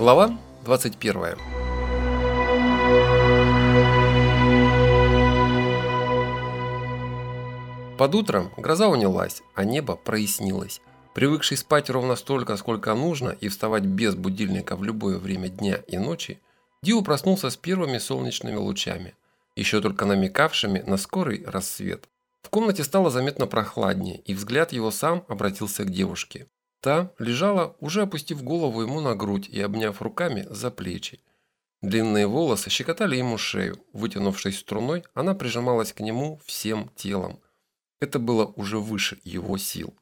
Глава 21. Под утром гроза унялась, а небо прояснилось. Привыкший спать ровно столько, сколько нужно, и вставать без будильника в любое время дня и ночи, Дио проснулся с первыми солнечными лучами, еще только намекавшими на скорый рассвет. В комнате стало заметно прохладнее, и взгляд его сам обратился к девушке. Та лежала, уже опустив голову ему на грудь и обняв руками за плечи. Длинные волосы щекотали ему шею. Вытянувшись струной, она прижималась к нему всем телом. Это было уже выше его сил.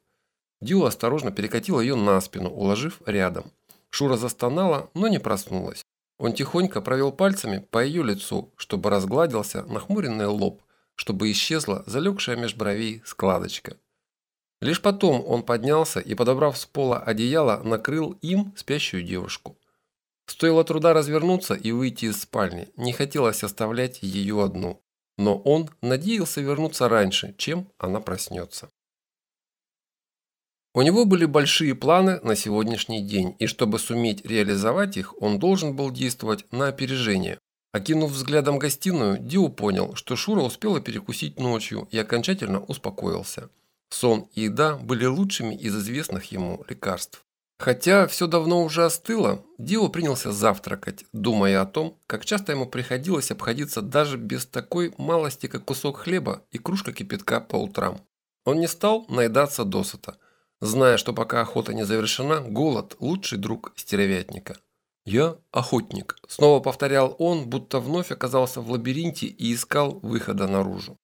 Дюла осторожно перекатила ее на спину, уложив рядом. Шура застонала, но не проснулась. Он тихонько провел пальцами по ее лицу, чтобы разгладился нахмуренный лоб, чтобы исчезла залегшая меж бровей складочка. Лишь потом он поднялся и, подобрав с пола одеяло, накрыл им спящую девушку. Стоило труда развернуться и выйти из спальни, не хотелось оставлять ее одну. Но он надеялся вернуться раньше, чем она проснется. У него были большие планы на сегодняшний день, и чтобы суметь реализовать их, он должен был действовать на опережение. Окинув взглядом гостиную, Дио понял, что Шура успела перекусить ночью и окончательно успокоился. Сон и еда были лучшими из известных ему лекарств. Хотя все давно уже остыло, Дио принялся завтракать, думая о том, как часто ему приходилось обходиться даже без такой малости, как кусок хлеба и кружка кипятка по утрам. Он не стал наедаться досыта, зная, что пока охота не завершена, голод – лучший друг стервятника. «Я охотник», – снова повторял он, будто вновь оказался в лабиринте и искал выхода наружу.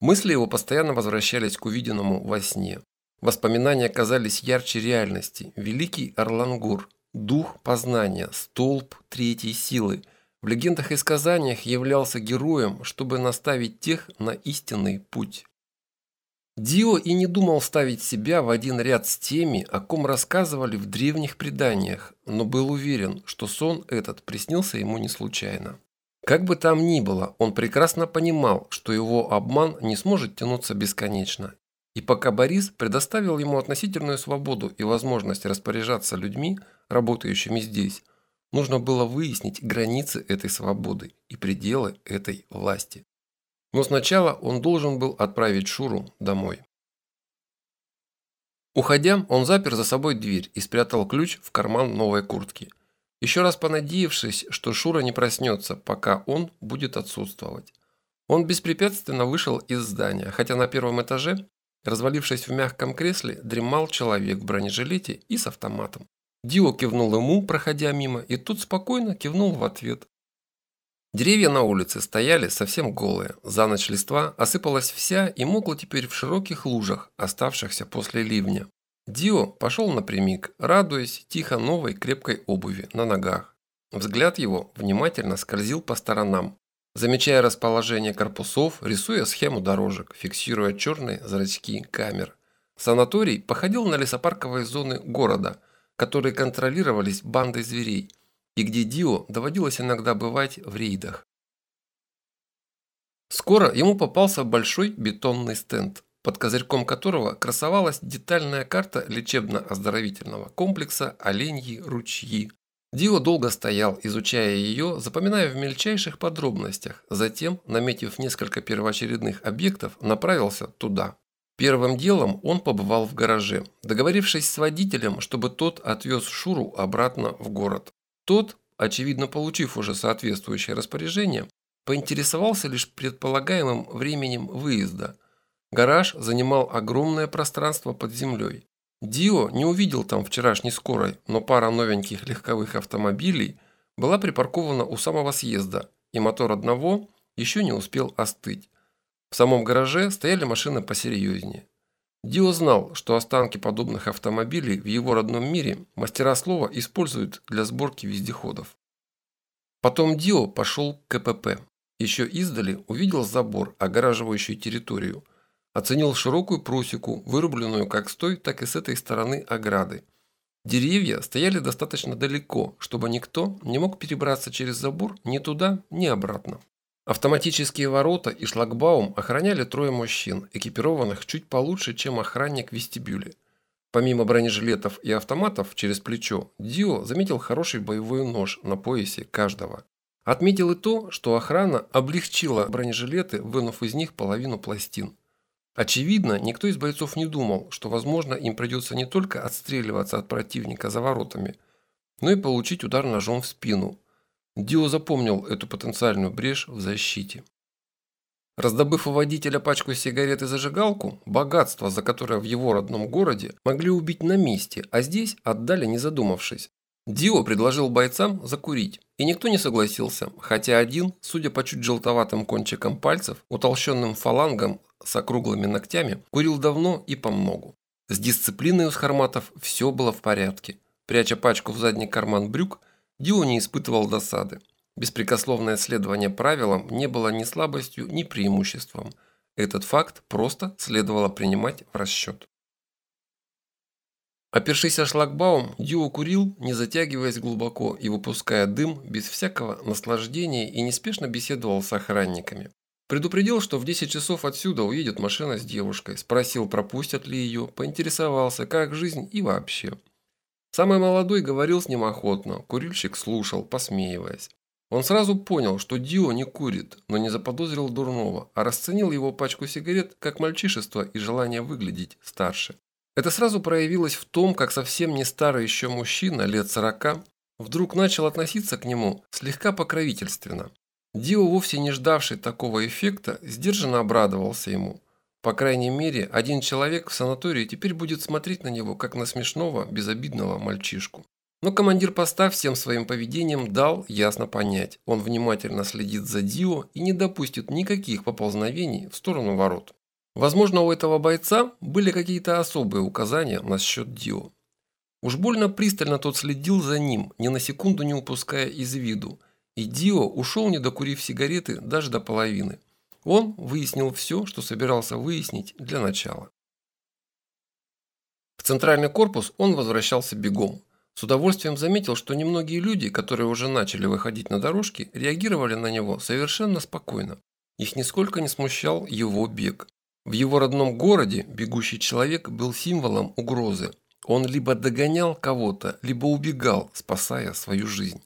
Мысли его постоянно возвращались к увиденному во сне. Воспоминания казались ярче реальности. Великий Орлангур, дух познания, столб третьей силы, в легендах и сказаниях являлся героем, чтобы наставить тех на истинный путь. Дио и не думал ставить себя в один ряд с теми, о ком рассказывали в древних преданиях, но был уверен, что сон этот приснился ему не случайно. Как бы там ни было, он прекрасно понимал, что его обман не сможет тянуться бесконечно. И пока Борис предоставил ему относительную свободу и возможность распоряжаться людьми, работающими здесь, нужно было выяснить границы этой свободы и пределы этой власти. Но сначала он должен был отправить Шуру домой. Уходя, он запер за собой дверь и спрятал ключ в карман новой куртки – еще раз понадеявшись, что Шура не проснется, пока он будет отсутствовать. Он беспрепятственно вышел из здания, хотя на первом этаже, развалившись в мягком кресле, дремал человек в бронежилете и с автоматом. Дио кивнул ему, проходя мимо, и тут спокойно кивнул в ответ. Деревья на улице стояли совсем голые, за ночь листва осыпалась вся и мокла теперь в широких лужах, оставшихся после ливня. Дио пошел напрямик, радуясь тихо новой крепкой обуви на ногах. Взгляд его внимательно скользил по сторонам, замечая расположение корпусов, рисуя схему дорожек, фиксируя черные зрачки камер. Санаторий походил на лесопарковые зоны города, которые контролировались бандой зверей, и где Дио доводилось иногда бывать в рейдах. Скоро ему попался большой бетонный стенд, под козырьком которого красовалась детальная карта лечебно-оздоровительного комплекса «Оленьи ручьи». Дио долго стоял, изучая ее, запоминая в мельчайших подробностях, затем, наметив несколько первоочередных объектов, направился туда. Первым делом он побывал в гараже, договорившись с водителем, чтобы тот отвез Шуру обратно в город. Тот, очевидно получив уже соответствующее распоряжение, поинтересовался лишь предполагаемым временем выезда – Гараж занимал огромное пространство под землей. Дио не увидел там вчерашней скорой, но пара новеньких легковых автомобилей была припаркована у самого съезда, и мотор одного еще не успел остыть. В самом гараже стояли машины посерьезнее. Дио знал, что останки подобных автомобилей в его родном мире мастера слова используют для сборки вездеходов. Потом Дио пошел к КПП. Еще издали увидел забор, огораживающий территорию, Оценил широкую просеку, вырубленную как с той, так и с этой стороны ограды. Деревья стояли достаточно далеко, чтобы никто не мог перебраться через забор ни туда, ни обратно. Автоматические ворота и шлагбаум охраняли трое мужчин, экипированных чуть получше, чем охранник в вестибюле. Помимо бронежилетов и автоматов через плечо, Дио заметил хороший боевой нож на поясе каждого. Отметил и то, что охрана облегчила бронежилеты, вынув из них половину пластин. Очевидно, никто из бойцов не думал, что, возможно, им придется не только отстреливаться от противника за воротами, но и получить удар ножом в спину. Дио запомнил эту потенциальную брешь в защите. Раздобыв у водителя пачку сигарет и зажигалку, богатство, за которое в его родном городе могли убить на месте, а здесь отдали не задумавшись. Дио предложил бойцам закурить, и никто не согласился, хотя один, судя по чуть желтоватым кончикам пальцев, утолщенным фалангом с округлыми ногтями, курил давно и помногу. С дисциплиной у схарматов все было в порядке. Пряча пачку в задний карман брюк, Дио не испытывал досады. Беспрекословное следование правилам не было ни слабостью, ни преимуществом. Этот факт просто следовало принимать в расчет. Опершись о шлагбаум, Дио курил, не затягиваясь глубоко и выпуская дым без всякого наслаждения и неспешно беседовал с охранниками. Предупредил, что в 10 часов отсюда уедет машина с девушкой, спросил, пропустят ли ее, поинтересовался, как жизнь и вообще. Самый молодой говорил с ним охотно, курильщик слушал, посмеиваясь. Он сразу понял, что Дио не курит, но не заподозрил дурного, а расценил его пачку сигарет как мальчишество и желание выглядеть старше. Это сразу проявилось в том, как совсем не старый еще мужчина, лет сорока, вдруг начал относиться к нему слегка покровительственно. Дио, вовсе не ждавший такого эффекта, сдержанно обрадовался ему. По крайней мере, один человек в санатории теперь будет смотреть на него, как на смешного, безобидного мальчишку. Но командир поста всем своим поведением дал ясно понять, он внимательно следит за Дио и не допустит никаких поползновений в сторону ворот. Возможно, у этого бойца были какие-то особые указания насчет Дио. Уж больно пристально тот следил за ним, ни на секунду не упуская из виду, и Дио ушел, не докурив сигареты, даже до половины. Он выяснил все, что собирался выяснить для начала. В центральный корпус он возвращался бегом. С удовольствием заметил, что немногие люди, которые уже начали выходить на дорожки, реагировали на него совершенно спокойно. Их нисколько не смущал его бег. В его родном городе бегущий человек был символом угрозы. Он либо догонял кого-то, либо убегал, спасая свою жизнь.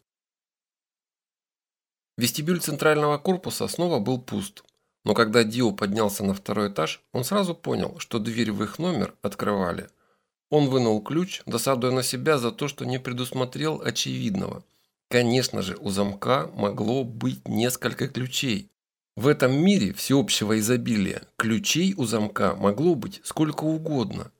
Вестибюль центрального корпуса снова был пуст. Но когда Дио поднялся на второй этаж, он сразу понял, что дверь в их номер открывали – он вынул ключ, досадуя на себя за то, что не предусмотрел очевидного. Конечно же, у замка могло быть несколько ключей. В этом мире всеобщего изобилия ключей у замка могло быть сколько угодно.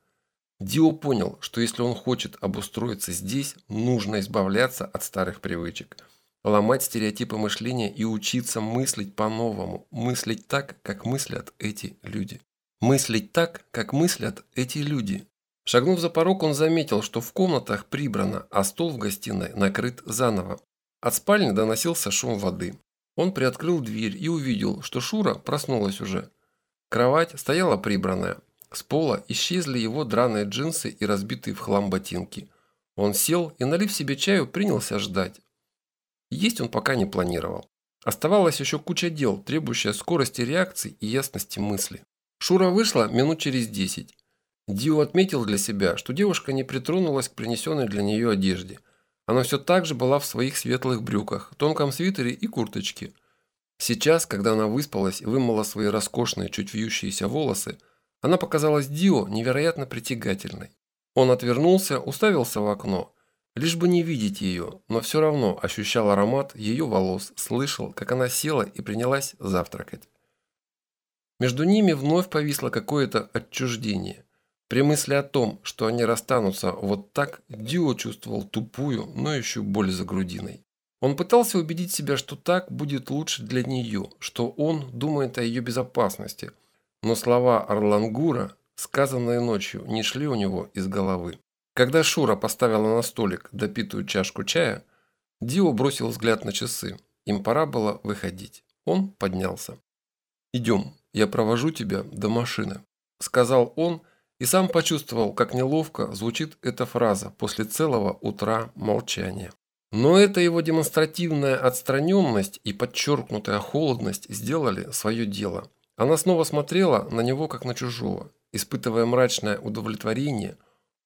Дио понял, что если он хочет обустроиться здесь, нужно избавляться от старых привычек, ломать стереотипы мышления и учиться мыслить по-новому, мыслить так, как мыслят эти люди. Мыслить так, как мыслят эти люди. Шагнув за порог, он заметил, что в комнатах прибрано, а стол в гостиной накрыт заново. От спальни доносился шум воды. Он приоткрыл дверь и увидел, что Шура проснулась уже. Кровать стояла прибранная. С пола исчезли его драные джинсы и разбитые в хлам ботинки. Он сел и, налив себе чаю, принялся ждать. Есть он пока не планировал. Оставалась еще куча дел, требующая скорости реакции и ясности мысли. Шура вышла минут через десять. Дио отметил для себя, что девушка не притронулась к принесенной для нее одежде. Она все так же была в своих светлых брюках, тонком свитере и курточке. Сейчас, когда она выспалась и вымыла свои роскошные, чуть вьющиеся волосы, она показалась Дио невероятно притягательной. Он отвернулся, уставился в окно, лишь бы не видеть ее, но все равно ощущал аромат ее волос, слышал, как она села и принялась завтракать. Между ними вновь повисло какое-то отчуждение – при мысли о том, что они расстанутся вот так, Дио чувствовал тупую, но еще боль за грудиной. Он пытался убедить себя, что так будет лучше для нее, что он думает о ее безопасности, но слова Орлангура, сказанные ночью, не шли у него из головы. Когда Шура поставила на столик допитую чашку чая, Дио бросил взгляд на часы. Им пора было выходить. Он поднялся. «Идем, я провожу тебя до машины», – сказал он, – и сам почувствовал, как неловко звучит эта фраза после целого утра молчания. Но эта его демонстративная отстраненность и подчеркнутая холодность сделали свое дело. Она снова смотрела на него, как на чужого. Испытывая мрачное удовлетворение,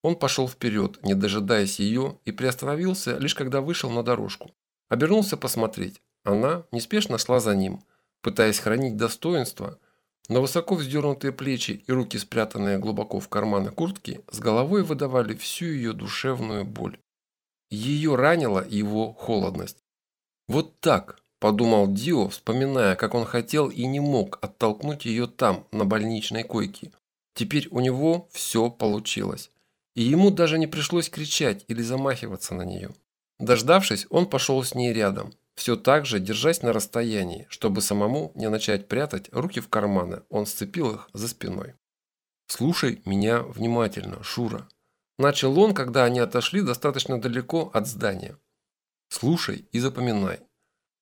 Он пошел вперед, не дожидаясь ее, и приостановился, лишь когда вышел на дорожку. Обернулся посмотреть. Она неспешно шла за ним, пытаясь хранить достоинство, но высоко вздернутые плечи и руки, спрятанные глубоко в карманы куртки, с головой выдавали всю ее душевную боль. Ее ранила его холодность. Вот так, подумал Дио, вспоминая, как он хотел и не мог оттолкнуть ее там, на больничной койке. Теперь у него все получилось. И ему даже не пришлось кричать или замахиваться на нее. Дождавшись, он пошел с ней рядом, все так же держась на расстоянии, чтобы самому не начать прятать руки в карманы, он сцепил их за спиной. «Слушай меня внимательно, Шура», Начал он, когда они отошли достаточно далеко от здания. «Слушай и запоминай».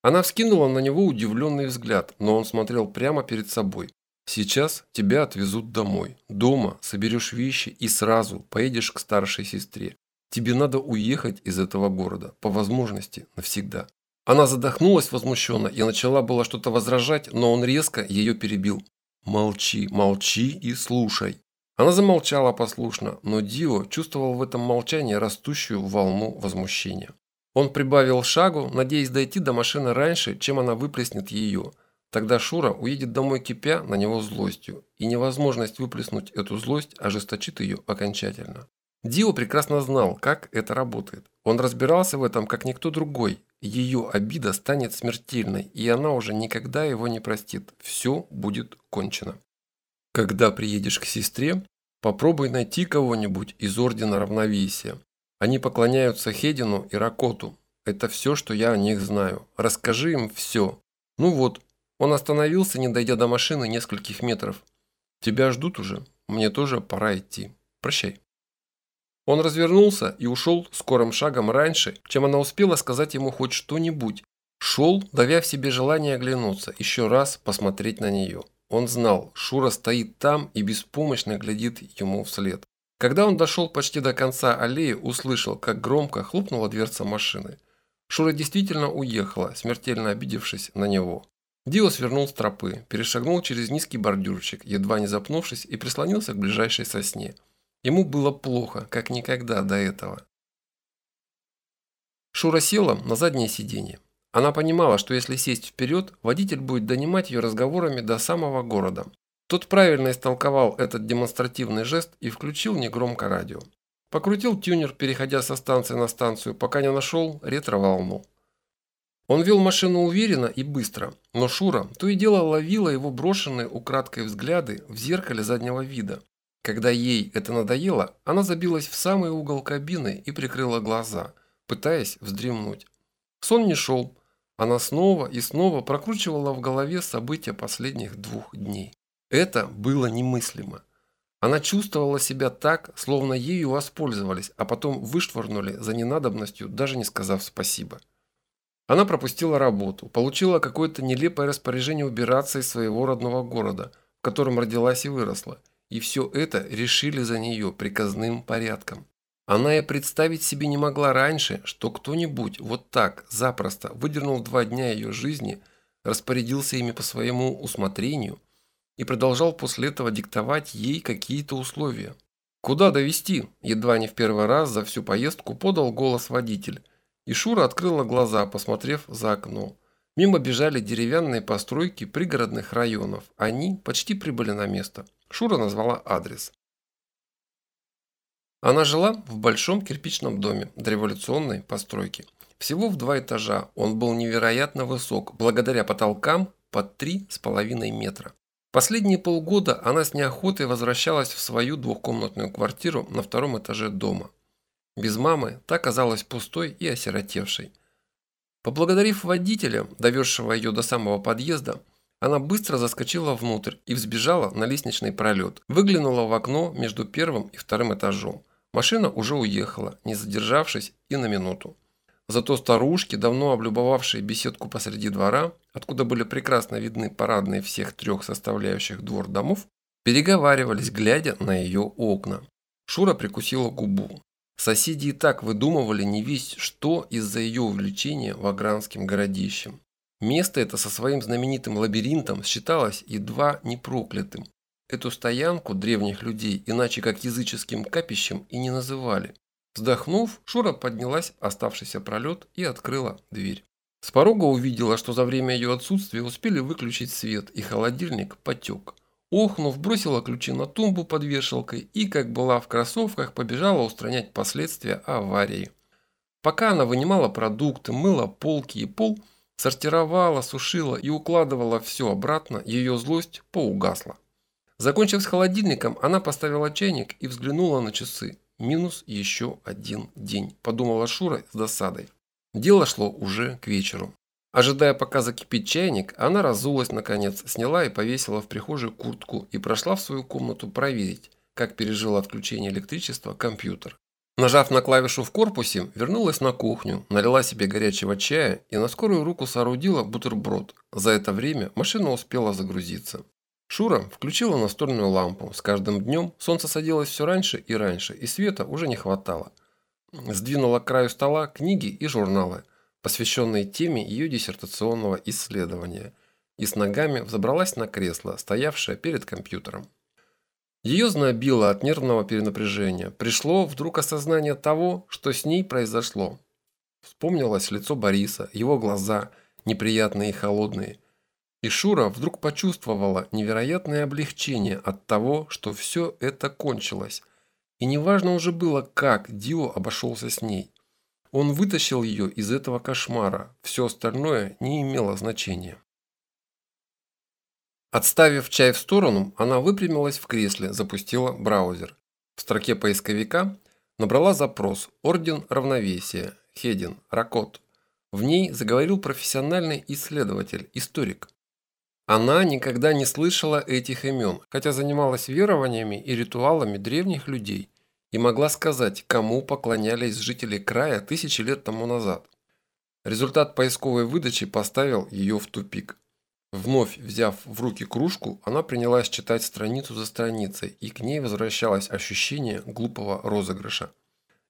Она вскинула на него удивленный взгляд, но он смотрел прямо перед собой. «Сейчас тебя отвезут домой. Дома соберешь вещи и сразу поедешь к старшей сестре. Тебе надо уехать из этого города, по возможности, навсегда». Она задохнулась возмущенно и начала было что-то возражать, но он резко ее перебил. «Молчи, молчи и слушай. Она замолчала послушно, но Дио чувствовал в этом молчании растущую волну возмущения. Он прибавил шагу, надеясь дойти до машины раньше, чем она выплеснет ее. Тогда Шура уедет домой кипя на него злостью, и невозможность выплеснуть эту злость ожесточит ее окончательно. Дио прекрасно знал, как это работает. Он разбирался в этом, как никто другой. Ее обида станет смертельной, и она уже никогда его не простит. Все будет кончено. Когда приедешь к сестре, попробуй найти кого-нибудь из Ордена Равновесия. Они поклоняются Хедину и Ракоту. Это все, что я о них знаю. Расскажи им все. Ну вот, он остановился, не дойдя до машины нескольких метров. Тебя ждут уже. Мне тоже пора идти. Прощай. Он развернулся и ушел скорым шагом раньше, чем она успела сказать ему хоть что-нибудь. Шел, давя в себе желание оглянуться, еще раз посмотреть на нее. Он знал, Шура стоит там и беспомощно глядит ему вслед. Когда он дошел почти до конца аллеи, услышал, как громко хлопнула дверца машины. Шура действительно уехала, смертельно обидевшись на него. Дио свернул с тропы, перешагнул через низкий бордюрчик, едва не запнувшись, и прислонился к ближайшей сосне. Ему было плохо, как никогда до этого. Шура села на заднее сиденье. Она понимала, что если сесть вперед, водитель будет донимать ее разговорами до самого города. Тот правильно истолковал этот демонстративный жест и включил негромко радио. Покрутил тюнер, переходя со станции на станцию, пока не нашел ретро-волну. Он вел машину уверенно и быстро, но Шура то и дело ловила его брошенные украдкой взгляды в зеркале заднего вида. Когда ей это надоело, она забилась в самый угол кабины и прикрыла глаза, пытаясь вздремнуть. Сон не шел, она снова и снова прокручивала в голове события последних двух дней. Это было немыслимо. Она чувствовала себя так, словно ею воспользовались, а потом вышвырнули за ненадобностью, даже не сказав спасибо. Она пропустила работу, получила какое-то нелепое распоряжение убираться из своего родного города, в котором родилась и выросла, и все это решили за нее приказным порядком. Она и представить себе не могла раньше, что кто-нибудь вот так запросто выдернул два дня ее жизни, распорядился ими по своему усмотрению и продолжал после этого диктовать ей какие-то условия. «Куда довести? едва не в первый раз за всю поездку подал голос водитель, и Шура открыла глаза, посмотрев за окно. Мимо бежали деревянные постройки пригородных районов. Они почти прибыли на место. Шура назвала адрес. Она жила в большом кирпичном доме дореволюционной постройки. Всего в два этажа он был невероятно высок, благодаря потолкам под три с половиной метра. Последние полгода она с неохотой возвращалась в свою двухкомнатную квартиру на втором этаже дома. Без мамы та казалась пустой и осиротевшей. Поблагодарив водителя, довезшего ее до самого подъезда, она быстро заскочила внутрь и взбежала на лестничный пролет. Выглянула в окно между первым и вторым этажом. Машина уже уехала, не задержавшись и на минуту. Зато старушки, давно облюбовавшие беседку посреди двора, откуда были прекрасно видны парадные всех трех составляющих двор домов, переговаривались, глядя на ее окна. Шура прикусила губу. Соседи и так выдумывали не весть что из-за ее увлечения вагранским городищем. Место это со своим знаменитым лабиринтом считалось едва не проклятым. Эту стоянку древних людей иначе как языческим капищем и не называли. Вздохнув, Шура поднялась оставшийся пролет и открыла дверь. С порога увидела, что за время ее отсутствия успели выключить свет, и холодильник потек. Охнув, бросила ключи на тумбу под вешалкой и, как была в кроссовках, побежала устранять последствия аварии. Пока она вынимала продукты, мыла полки и пол, сортировала, сушила и укладывала все обратно, ее злость поугасла. Закончив с холодильником, она поставила чайник и взглянула на часы. Минус еще один день, подумала Шура с досадой. Дело шло уже к вечеру. Ожидая, пока закипит чайник, она разулась наконец, сняла и повесила в прихожей куртку и прошла в свою комнату проверить, как пережил отключение электричества компьютер. Нажав на клавишу в корпусе, вернулась на кухню, налила себе горячего чая и на скорую руку соорудила бутерброд. За это время машина успела загрузиться. Шура включила настольную лампу. С каждым днем солнце садилось все раньше и раньше, и света уже не хватало. Сдвинула к краю стола книги и журналы, посвященные теме ее диссертационного исследования, и с ногами взобралась на кресло, стоявшее перед компьютером. Ее знобило от нервного перенапряжения. Пришло вдруг осознание того, что с ней произошло. Вспомнилось лицо Бориса, его глаза, неприятные и холодные – и Шура вдруг почувствовала невероятное облегчение от того, что все это кончилось. И неважно уже было, как Дио обошелся с ней. Он вытащил ее из этого кошмара, все остальное не имело значения. Отставив чай в сторону, она выпрямилась в кресле, запустила браузер. В строке поисковика набрала запрос «Орден равновесия», «Хедин», «Ракот». В ней заговорил профессиональный исследователь, историк. Она никогда не слышала этих имен, хотя занималась верованиями и ритуалами древних людей и могла сказать, кому поклонялись жители края тысячи лет тому назад. Результат поисковой выдачи поставил ее в тупик. Вновь взяв в руки кружку, она принялась читать страницу за страницей, и к ней возвращалось ощущение глупого розыгрыша.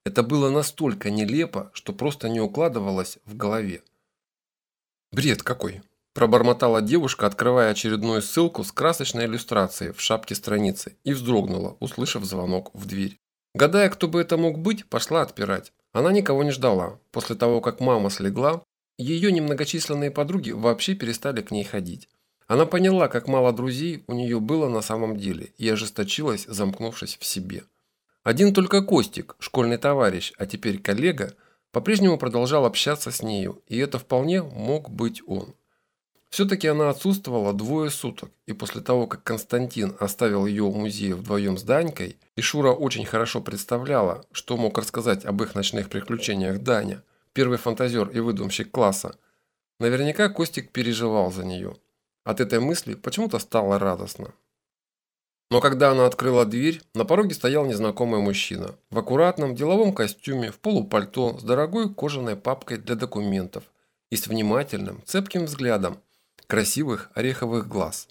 Это было настолько нелепо, что просто не укладывалось в голове. Бред какой! Пробормотала девушка, открывая очередную ссылку с красочной иллюстрацией в шапке страницы и вздрогнула, услышав звонок в дверь. Гадая, кто бы это мог быть, пошла отпирать. Она никого не ждала. После того, как мама слегла, ее немногочисленные подруги вообще перестали к ней ходить. Она поняла, как мало друзей у нее было на самом деле, и ожесточилась, замкнувшись в себе. Один только Костик, школьный товарищ, а теперь коллега, по-прежнему продолжал общаться с нею, и это вполне мог быть он. Все-таки она отсутствовала двое суток, и после того, как Константин оставил ее в музее вдвоем с Данькой, и Шура очень хорошо представляла, что мог рассказать об их ночных приключениях Даня, первый фантазер и выдумщик класса, наверняка Костик переживал за нее. От этой мысли почему-то стало радостно. Но когда она открыла дверь, на пороге стоял незнакомый мужчина. В аккуратном деловом костюме, в полупальто, с дорогой кожаной папкой для документов и с внимательным, цепким взглядом, красивых ореховых глаз.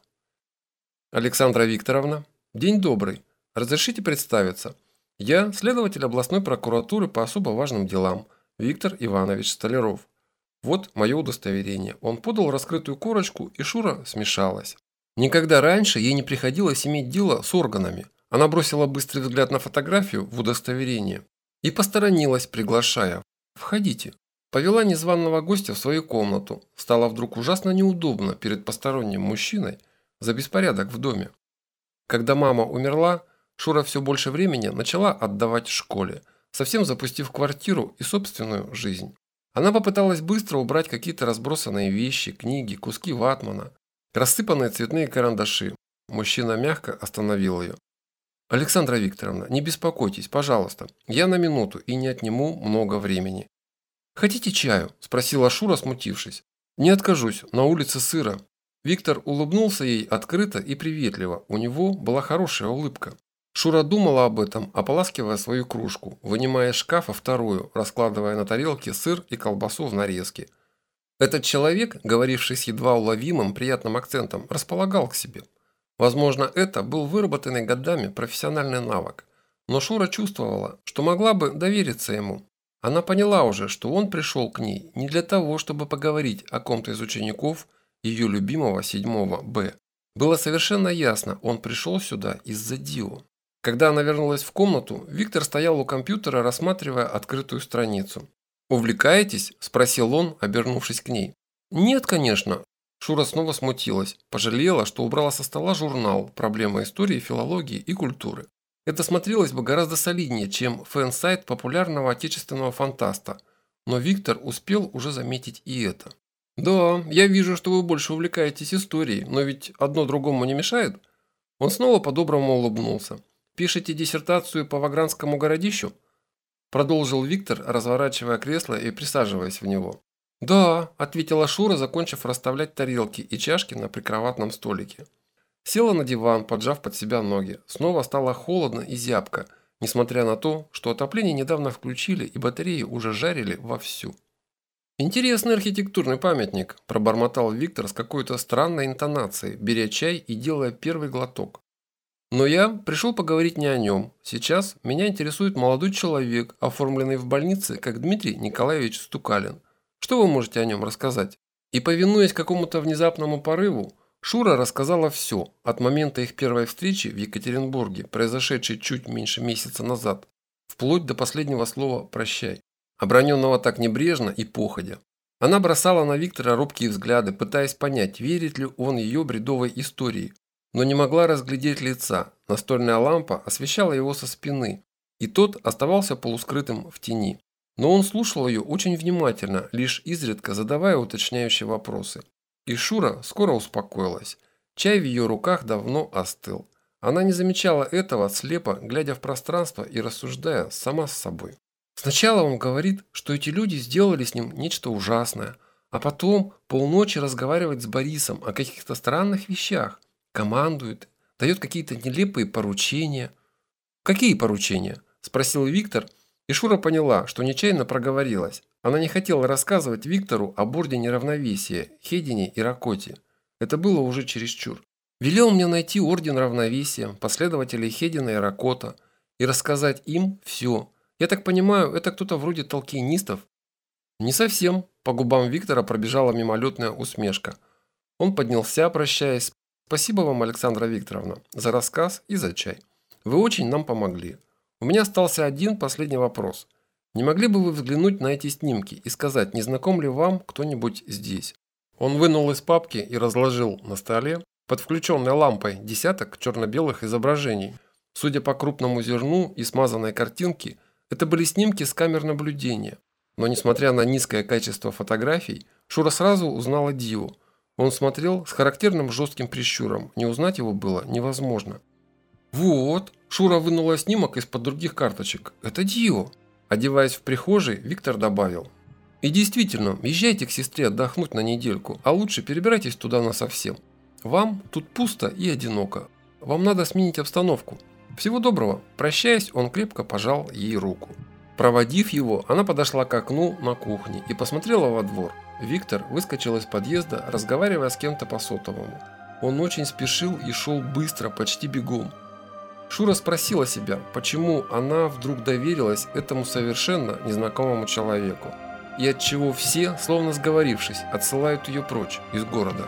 Александра Викторовна, день добрый. Разрешите представиться. Я следователь областной прокуратуры по особо важным делам, Виктор Иванович Столяров. Вот мое удостоверение. Он подал раскрытую корочку, и Шура смешалась. Никогда раньше ей не приходилось иметь дело с органами. Она бросила быстрый взгляд на фотографию в удостоверение и посторонилась, приглашая. «Входите». Повела незваного гостя в свою комнату. Стало вдруг ужасно неудобно перед посторонним мужчиной за беспорядок в доме. Когда мама умерла, Шура все больше времени начала отдавать школе, совсем запустив квартиру и собственную жизнь. Она попыталась быстро убрать какие-то разбросанные вещи, книги, куски ватмана, рассыпанные цветные карандаши. Мужчина мягко остановил ее. «Александра Викторовна, не беспокойтесь, пожалуйста. Я на минуту и не отниму много времени. «Хотите чаю?» – спросила Шура, смутившись. «Не откажусь, на улице сыро». Виктор улыбнулся ей открыто и приветливо, у него была хорошая улыбка. Шура думала об этом, ополаскивая свою кружку, вынимая из шкафа вторую, раскладывая на тарелке сыр и колбасу в нарезке. Этот человек, говоривший с едва уловимым приятным акцентом, располагал к себе. Возможно, это был выработанный годами профессиональный навык. Но Шура чувствовала, что могла бы довериться ему, она поняла уже, что он пришел к ней не для того, чтобы поговорить о ком-то из учеников ее любимого 7 Б, Было совершенно ясно, он пришел сюда из-за Дио. Когда она вернулась в комнату, Виктор стоял у компьютера, рассматривая открытую страницу. «Увлекаетесь?» – спросил он, обернувшись к ней. «Нет, конечно». Шура снова смутилась, пожалела, что убрала со стола журнал «Проблема истории, филологии и культуры». Это смотрелось бы гораздо солиднее, чем фэн-сайт популярного отечественного фантаста. Но Виктор успел уже заметить и это. «Да, я вижу, что вы больше увлекаетесь историей, но ведь одно другому не мешает?» Он снова по-доброму улыбнулся. «Пишете диссертацию по Вагранскому городищу?» Продолжил Виктор, разворачивая кресло и присаживаясь в него. «Да», – ответила Шура, закончив расставлять тарелки и чашки на прикроватном столике. Села на диван, поджав под себя ноги. Снова стало холодно и зябко, несмотря на то, что отопление недавно включили и батареи уже жарили вовсю. «Интересный архитектурный памятник», – пробормотал Виктор с какой-то странной интонацией, беря чай и делая первый глоток. «Но я пришел поговорить не о нем. Сейчас меня интересует молодой человек, оформленный в больнице как Дмитрий Николаевич Стукалин. Что вы можете о нем рассказать?» И повинуясь какому-то внезапному порыву, Шура рассказала все, от момента их первой встречи в Екатеринбурге, произошедшей чуть меньше месяца назад, вплоть до последнего слова «прощай», оброненного так небрежно и походя. Она бросала на Виктора робкие взгляды, пытаясь понять, верит ли он ее бредовой истории, но не могла разглядеть лица, настольная лампа освещала его со спины, и тот оставался полускрытым в тени. Но он слушал ее очень внимательно, лишь изредка задавая уточняющие вопросы. И Шура скоро успокоилась. Чай в ее руках давно остыл. Она не замечала этого, слепо глядя в пространство и рассуждая сама с собой. Сначала он говорит, что эти люди сделали с ним нечто ужасное, а потом полночи разговаривает с Борисом о каких-то странных вещах, командует, дает какие-то нелепые поручения. «Какие поручения?» – спросил Виктор, и Шура поняла, что нечаянно проговорилась. Она не хотела рассказывать Виктору об Ордене Равновесия, Хедине и Ракоте. Это было уже чересчур. Велел мне найти Орден Равновесия, последователей Хедина и Ракота, и рассказать им все. Я так понимаю, это кто-то вроде толкинистов? Не совсем. По губам Виктора пробежала мимолетная усмешка. Он поднялся, прощаясь. Спасибо вам, Александра Викторовна, за рассказ и за чай. Вы очень нам помогли. У меня остался один последний вопрос – не могли бы вы взглянуть на эти снимки и сказать, не знаком ли вам кто-нибудь здесь? Он вынул из папки и разложил на столе под включенной лампой десяток черно-белых изображений. Судя по крупному зерну и смазанной картинке, это были снимки с камер наблюдения. Но несмотря на низкое качество фотографий, Шура сразу узнала Дио. Он смотрел с характерным жестким прищуром, не узнать его было невозможно. «Вот!» – Шура вынула снимок из-под других карточек. «Это Дио!» Одеваясь в прихожей, Виктор добавил. «И действительно, езжайте к сестре отдохнуть на недельку, а лучше перебирайтесь туда насовсем. Вам тут пусто и одиноко. Вам надо сменить обстановку. Всего доброго». Прощаясь, он крепко пожал ей руку. Проводив его, она подошла к окну на кухне и посмотрела во двор. Виктор выскочил из подъезда, разговаривая с кем-то по сотовому. Он очень спешил и шел быстро, почти бегом. Шура спросила себя, почему она вдруг доверилась этому совершенно незнакомому человеку, и отчего все, словно сговорившись, отсылают ее прочь из города.